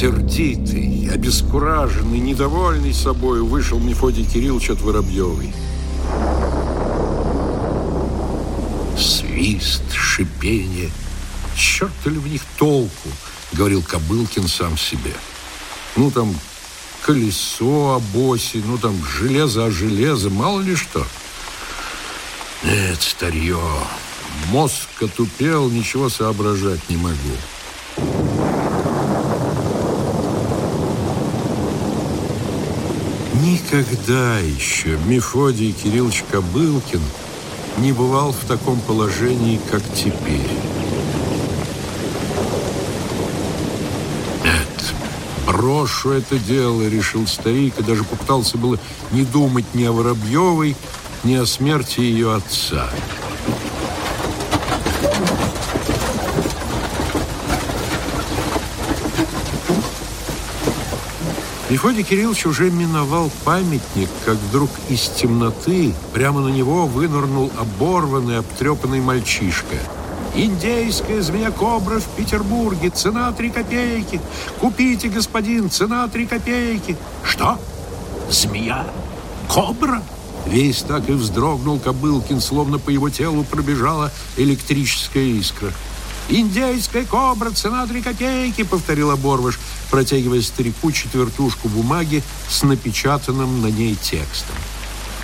Сердитый, обескураженный, недовольный собой вышел Мефодий Кириллович от Воробьевой. Свист, шипение. Черт ли в них толку, говорил Кобылкин сам себе. Ну, там колесо об оси, ну, там железо о железо, мало ли что. Нет, старье, мозг отупел, ничего соображать не могу. Никогда еще Мефодий Кириллович Кобылкин не бывал в таком положении, как теперь. Нет, брошу это дело, решил старик, и даже попытался было не думать ни о Воробьевой, ни о смерти ее отца. Мефодий Кириллович уже миновал памятник, как вдруг из темноты прямо на него вынырнул оборванный, обтрепанный мальчишка. «Индейская змея-кобра в Петербурге, цена три копейки! Купите, господин, цена три копейки!» «Что? Змея? Кобра?» Весь так и вздрогнул Кобылкин, словно по его телу пробежала электрическая искра. «Индейская кобра, цена три копейки», — повторил Оборвыш, протягивая старику четвертушку бумаги с напечатанным на ней текстом.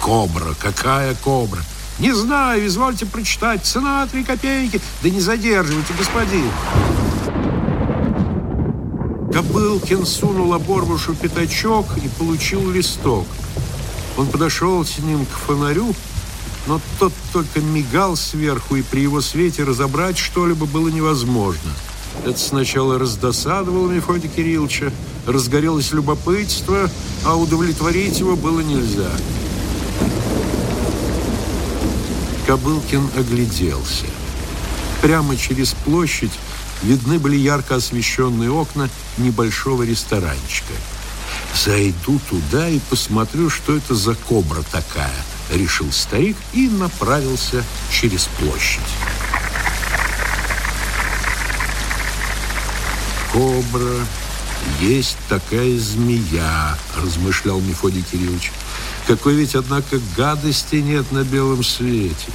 «Кобра? Какая кобра?» «Не знаю, извольте прочитать. Цена три копейки. Да не задерживайте, господин». Кобылкин сунул Оборвышу пятачок и получил листок. Он подошел с ним к фонарю, но тот только мигал сверху, и при его свете разобрать что-либо было невозможно. Это сначала раздосадовало Мефодия Кирилловича, разгорелось любопытство, а удовлетворить его было нельзя. Кобылкин огляделся. Прямо через площадь видны были ярко освещенные окна небольшого ресторанчика. «Зайду туда и посмотрю, что это за кобра такая», — решил старик и направился через площадь. «Кобра, есть такая змея», — размышлял Мефодий Кириллович. «Какой ведь, однако, гадости нет на белом свете.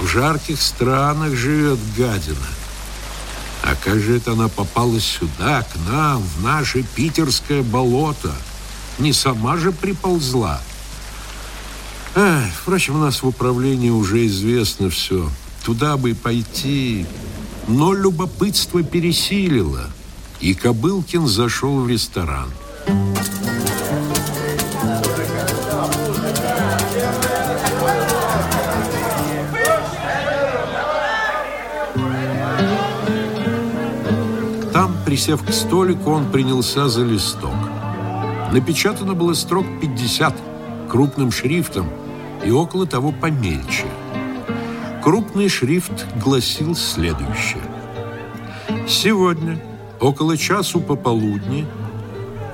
В жарких странах живет гадина. А как же это она попала сюда, к нам, в наше питерское болото? Не сама же приползла?» Эх, впрочем, у нас в управлении уже известно все. Туда бы пойти. Но любопытство пересилило, и Кобылкин зашел в ресторан. Присев к столику, он принялся за листок. Напечатано было строк 50 крупным шрифтом – и около того помельче. Крупный шрифт гласил следующее. Сегодня, около часу пополудни,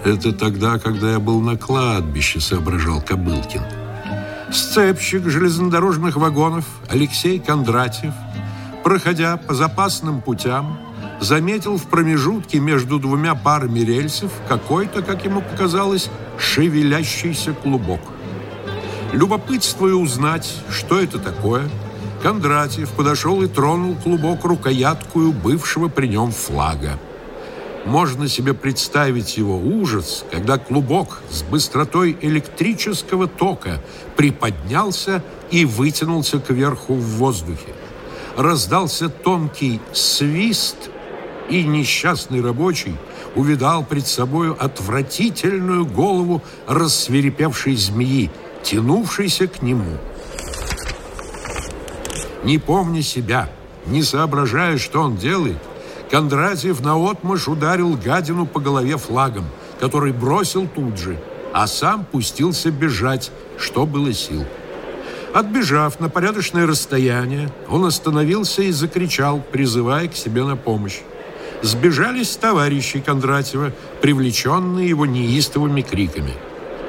это тогда, когда я был на кладбище, соображал Кобылкин, сцепщик железнодорожных вагонов Алексей Кондратьев, проходя по запасным путям, заметил в промежутке между двумя парами рельсов какой-то, как ему показалось, шевелящийся клубок – Любопытствуя узнать, что это такое, Кондратьев подошел и тронул клубок рукояткую бывшего при нем флага. Можно себе представить его ужас, когда клубок с быстротой электрического тока приподнялся и вытянулся кверху в воздухе. Раздался тонкий свист, и несчастный рабочий увидал пред собою отвратительную голову рассверепевшей змеи, тянувшийся к нему. Не помня себя, не соображая, что он делает, Кондратьев наотмашь ударил гадину по голове флагом, который бросил тут же, а сам пустился бежать, что было сил. Отбежав на порядочное расстояние, он остановился и закричал, призывая к себе на помощь. Сбежались товарищи Кондратьева, привлеченные его неистовыми криками –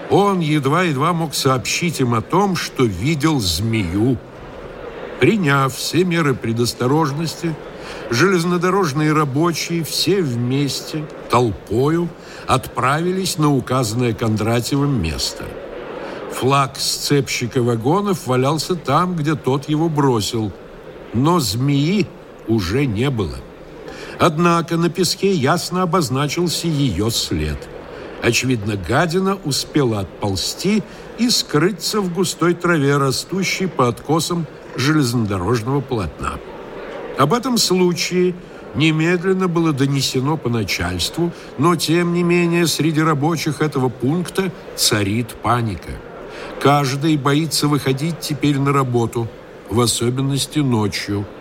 он едва-едва мог сообщить им о том, что видел змею. Приняв все меры предосторожности, железнодорожные рабочие все вместе, толпою, отправились на указанное Кондратьевым место. Флаг сцепщика вагонов валялся там, где тот его бросил, но змеи уже не было. Однако на песке ясно обозначился ее след. Очевидно, гадина успела отползти и скрыться в густой траве, растущей по откосам железнодорожного полотна. Об этом случае немедленно было донесено по начальству, но, тем не менее, среди рабочих этого пункта царит паника. Каждый боится выходить теперь на работу, в особенности ночью –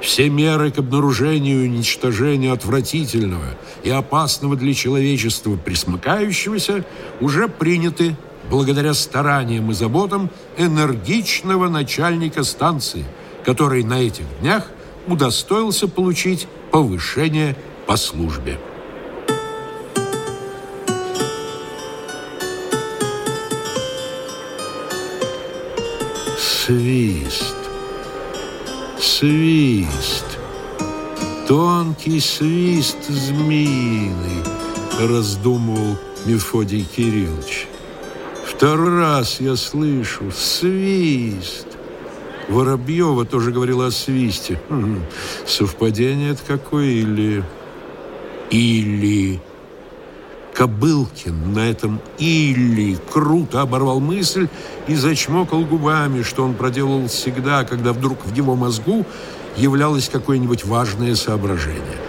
все меры к обнаружению и уничтожению отвратительного и опасного для человечества присмыкающегося уже приняты благодаря стараниям и заботам энергичного начальника станции, который на этих днях удостоился получить повышение по службе. Свист свист, тонкий свист змеиный, раздумывал Мефодий Кириллович. Второй раз я слышу свист. Воробьева тоже говорила о свисте. Хм, совпадение это какое или... Или... Кобылкин на этом «или» круто оборвал мысль и зачмокал губами, что он проделал всегда, когда вдруг в его мозгу являлось какое-нибудь важное соображение.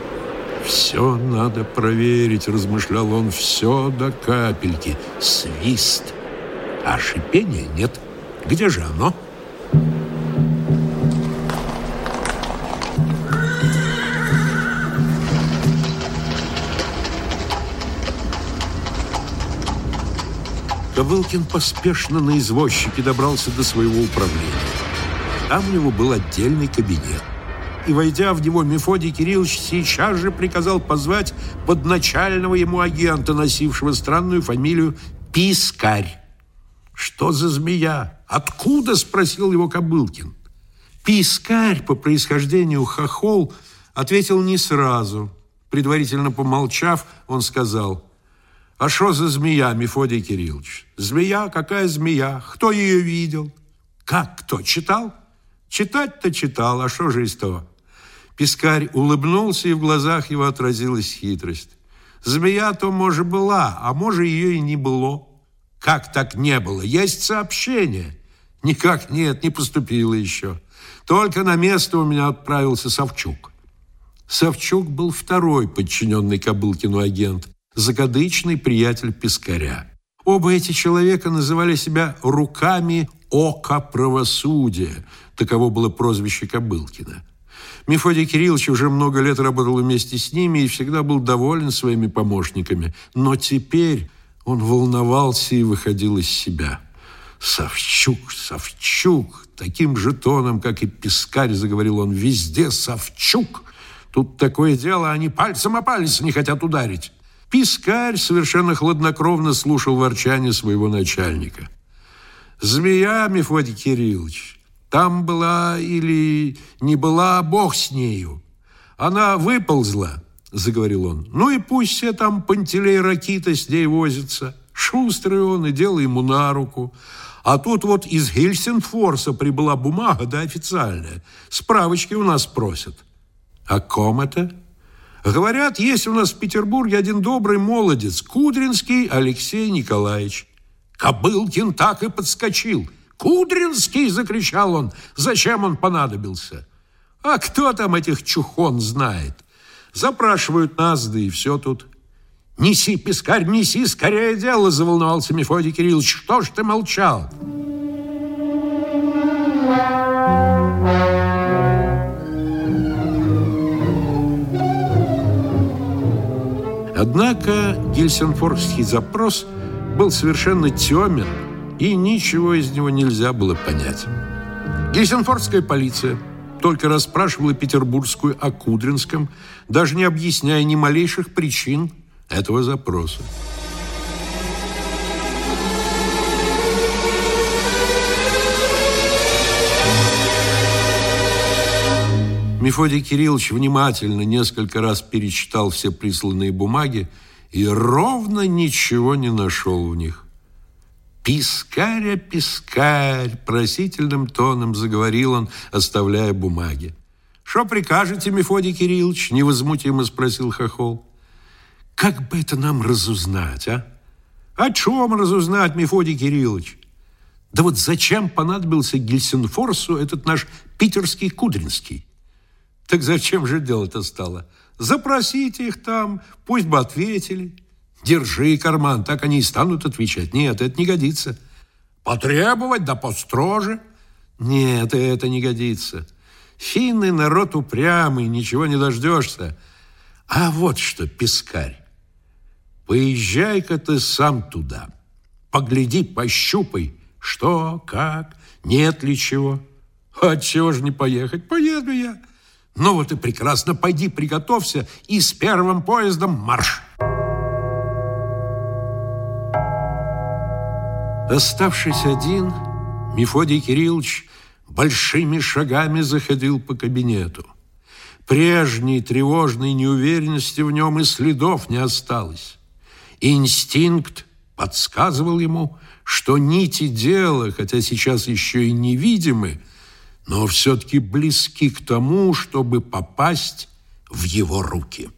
«Все надо проверить», — размышлял он, — «все до капельки. Свист, а шипения нет. Где же оно?» Ковылкин поспешно на извозчике добрался до своего управления. Там у него был отдельный кабинет. И, войдя в него, Мефодий Кириллович сейчас же приказал позвать подначального ему агента, носившего странную фамилию Пискарь. «Что за змея? Откуда?» – спросил его Кобылкин. Пискарь, по происхождению хохол, ответил не сразу. Предварительно помолчав, он сказал – а что за змея, Мефодий Кириллович? Змея? Какая змея? Кто ее видел? Как кто? Читал? Читать-то читал, а что же из того? Пискарь улыбнулся, и в глазах его отразилась хитрость. Змея-то, может, была, а может, ее и не было. Как так не было? Есть сообщение. Никак нет, не поступило еще. Только на место у меня отправился Савчук. Савчук был второй подчиненный Кобылкину агент закадычный приятель Пискаря. Оба эти человека называли себя «руками ока правосудия». Таково было прозвище Кобылкина. Мефодий Кириллович уже много лет работал вместе с ними и всегда был доволен своими помощниками. Но теперь он волновался и выходил из себя. «Савчук, Савчук!» Таким же тоном, как и Пискарь, заговорил он везде «Савчук!» Тут такое дело, они пальцем о палец не хотят ударить. Пискарь совершенно хладнокровно слушал ворчание своего начальника. «Змея, Мефодий Кириллович, там была или не была, бог с нею. Она выползла, — заговорил он. Ну и пусть все там Пантелей Ракита с ней возится. Шустрый он и дело ему на руку. А тут вот из Гельсинфорса прибыла бумага, да, официальная. Справочки у нас просят. О ком это? Говорят, есть у нас в Петербурге один добрый молодец, Кудринский Алексей Николаевич. Кобылкин так и подскочил. «Кудринский!» – закричал он. «Зачем он понадобился?» «А кто там этих чухон знает?» Запрашивают нас, да и все тут. «Неси, пескарь, неси, скорее дело!» – заволновался Мефодий Кириллович. «Что ж ты молчал?» Однако гельсинфорский запрос был совершенно темен, и ничего из него нельзя было понять. Гельсинфордская полиция только расспрашивала петербургскую о Кудринском, даже не объясняя ни малейших причин этого запроса. Мефодий Кириллович внимательно несколько раз перечитал все присланные бумаги и ровно ничего не нашел в них. «Пискаря, пискарь!» – просительным тоном заговорил он, оставляя бумаги. «Что прикажете, Мефодий Кириллович?» – невозмутимо спросил Хохол. «Как бы это нам разузнать, а?» «О чем разузнать, Мефодий Кириллович?» «Да вот зачем понадобился Гельсинфорсу этот наш питерский Кудринский?» «Так зачем же дело-то стало? Запросите их там, пусть бы ответили». Держи карман, так они и станут отвечать. Нет, это не годится. Потребовать, да построже. Нет, это не годится. Финны народ упрямый, ничего не дождешься. А вот что, пескарь, поезжай-ка ты сам туда. Погляди, пощупай, что, как, нет ли чего. А чего же не поехать? Поеду я. Ну вот и прекрасно, пойди приготовься и с первым поездом марш. Оставшись один, Мефодий Кириллович большими шагами заходил по кабинету. Прежней тревожной неуверенности в нем и следов не осталось. Инстинкт подсказывал ему, что нити дела, хотя сейчас еще и невидимы, но все-таки близки к тому, чтобы попасть в его руки.